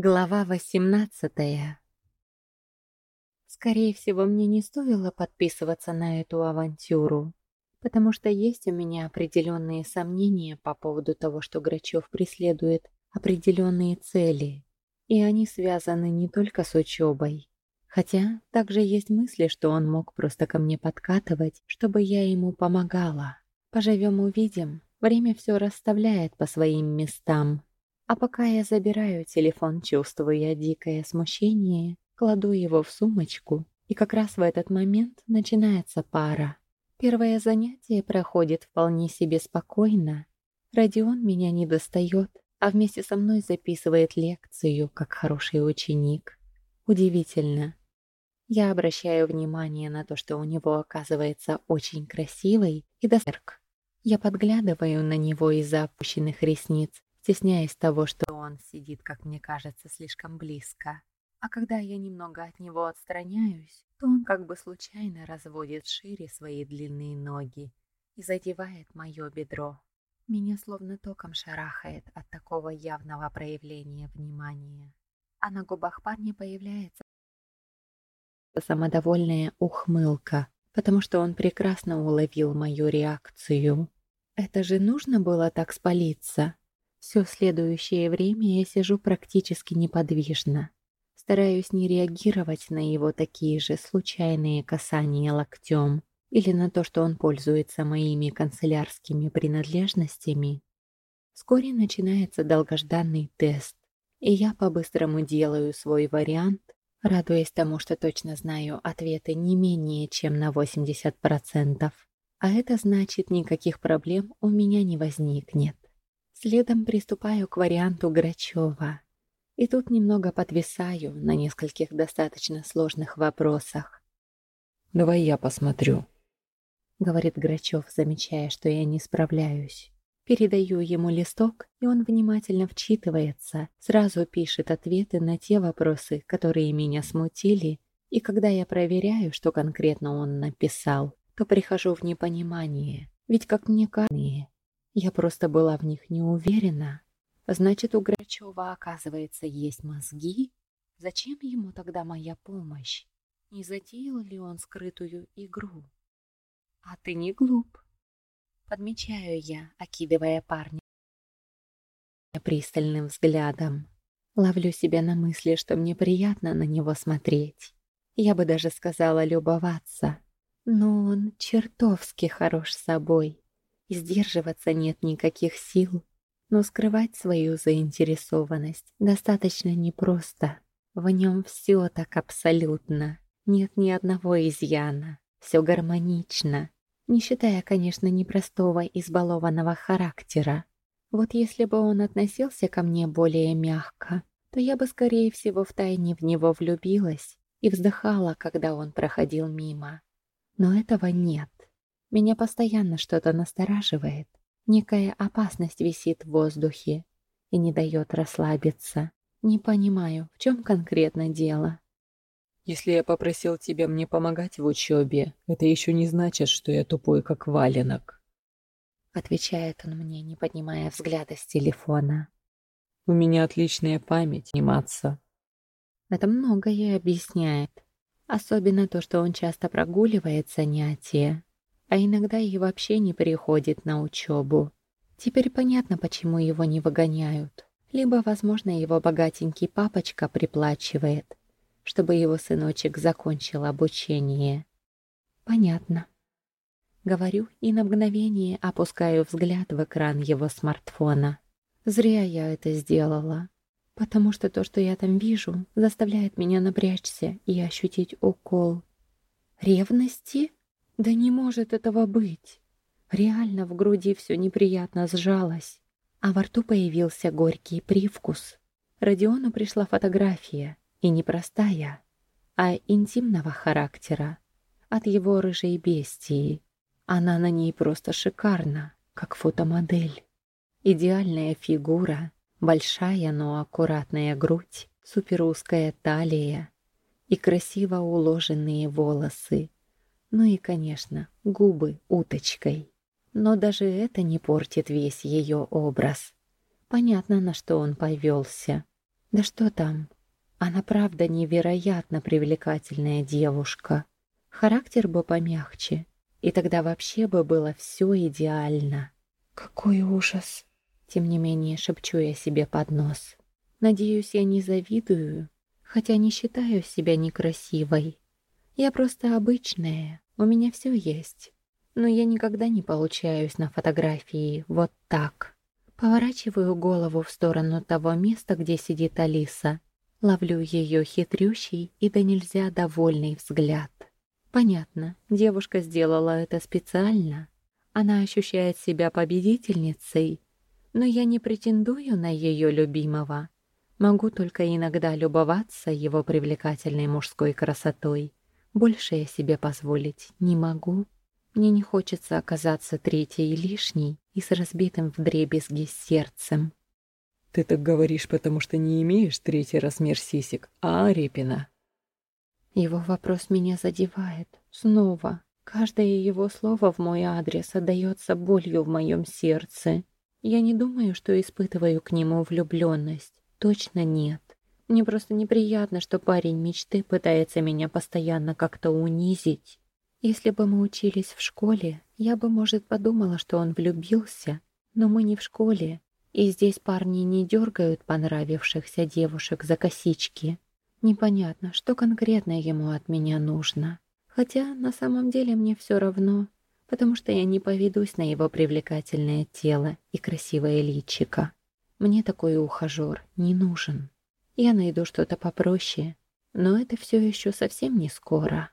Глава восемнадцатая Скорее всего, мне не стоило подписываться на эту авантюру, потому что есть у меня определенные сомнения по поводу того, что Грачев преследует определенные цели, и они связаны не только с учебой. Хотя также есть мысли, что он мог просто ко мне подкатывать, чтобы я ему помогала. Поживем-увидим, время все расставляет по своим местам. А пока я забираю телефон, чувствую я дикое смущение, кладу его в сумочку, и как раз в этот момент начинается пара. Первое занятие проходит вполне себе спокойно. Родион меня не достает, а вместе со мной записывает лекцию, как хороший ученик. Удивительно. Я обращаю внимание на то, что у него оказывается очень красивый и досерк. Я подглядываю на него из-за опущенных ресниц, стесняясь того, что он сидит, как мне кажется, слишком близко. А когда я немного от него отстраняюсь, то он как бы случайно разводит шире свои длинные ноги и задевает мое бедро. Меня словно током шарахает от такого явного проявления внимания. А на губах парня появляется самодовольная ухмылка, потому что он прекрасно уловил мою реакцию. Это же нужно было так спалиться. Все следующее время я сижу практически неподвижно. Стараюсь не реагировать на его такие же случайные касания локтем или на то, что он пользуется моими канцелярскими принадлежностями. Вскоре начинается долгожданный тест, и я по-быстрому делаю свой вариант, радуясь тому, что точно знаю ответы не менее чем на 80%. А это значит, никаких проблем у меня не возникнет. Следом приступаю к варианту Грачева. И тут немного подвисаю на нескольких достаточно сложных вопросах. «Давай я посмотрю», — говорит Грачев, замечая, что я не справляюсь. Передаю ему листок, и он внимательно вчитывается, сразу пишет ответы на те вопросы, которые меня смутили, и когда я проверяю, что конкретно он написал, то прихожу в непонимание, ведь как мне кажется, я просто была в них не уверена. Значит, у Грачева, оказывается, есть мозги? Зачем ему тогда моя помощь? Не затеял ли он скрытую игру? А ты не глуп. Подмечаю я, окидывая парня пристальным взглядом. Ловлю себя на мысли, что мне приятно на него смотреть. Я бы даже сказала любоваться. Но он чертовски хорош собой сдерживаться нет никаких сил. Но скрывать свою заинтересованность достаточно непросто. В нем все так абсолютно. Нет ни одного изъяна. Все гармонично. Не считая, конечно, непростого избалованного характера. Вот если бы он относился ко мне более мягко, то я бы, скорее всего, втайне в него влюбилась и вздыхала, когда он проходил мимо. Но этого нет. Меня постоянно что-то настораживает. Некая опасность висит в воздухе и не дает расслабиться. Не понимаю, в чем конкретно дело. Если я попросил тебя мне помогать в учебе, это еще не значит, что я тупой, как валенок. Отвечает он мне, не поднимая взгляда с телефона. У меня отличная память, нематься. Это многое объясняет. Особенно то, что он часто прогуливает занятия а иногда и вообще не приходит на учебу. Теперь понятно, почему его не выгоняют. Либо, возможно, его богатенький папочка приплачивает, чтобы его сыночек закончил обучение. Понятно. Говорю и на мгновение опускаю взгляд в экран его смартфона. Зря я это сделала, потому что то, что я там вижу, заставляет меня напрячься и ощутить укол. Ревности? Да не может этого быть. Реально в груди все неприятно сжалось, а во рту появился горький привкус. Родиону пришла фотография, и не простая, а интимного характера, от его рыжей бестии. Она на ней просто шикарна, как фотомодель. Идеальная фигура, большая, но аккуратная грудь, суперузкая талия и красиво уложенные волосы, ну и, конечно, губы уточкой. Но даже это не портит весь ее образ. Понятно, на что он повелся. Да что там? Она правда невероятно привлекательная девушка. Характер бы помягче, и тогда вообще бы было все идеально. Какой ужас! Тем не менее шепчу я себе под нос. Надеюсь, я не завидую, хотя не считаю себя некрасивой. Я просто обычная, у меня все есть. Но я никогда не получаюсь на фотографии вот так. Поворачиваю голову в сторону того места, где сидит Алиса. Ловлю ее хитрющий и да нельзя довольный взгляд. Понятно, девушка сделала это специально. Она ощущает себя победительницей, но я не претендую на ее любимого. Могу только иногда любоваться его привлекательной мужской красотой. Больше я себе позволить не могу. Мне не хочется оказаться третьей лишней и с разбитым вдребезги сердцем. «Ты так говоришь, потому что не имеешь третий размер сисек, а Репина?» Его вопрос меня задевает. Снова. Каждое его слово в мой адрес отдается болью в моем сердце. Я не думаю, что испытываю к нему влюбленность. Точно нет. Мне просто неприятно, что парень мечты пытается меня постоянно как-то унизить. Если бы мы учились в школе, я бы, может, подумала, что он влюбился. Но мы не в школе, и здесь парни не дергают понравившихся девушек за косички. Непонятно, что конкретно ему от меня нужно. Хотя на самом деле мне все равно, потому что я не поведусь на его привлекательное тело и красивое личико. Мне такой ухажер не нужен. Я найду что-то попроще, но это все еще совсем не скоро.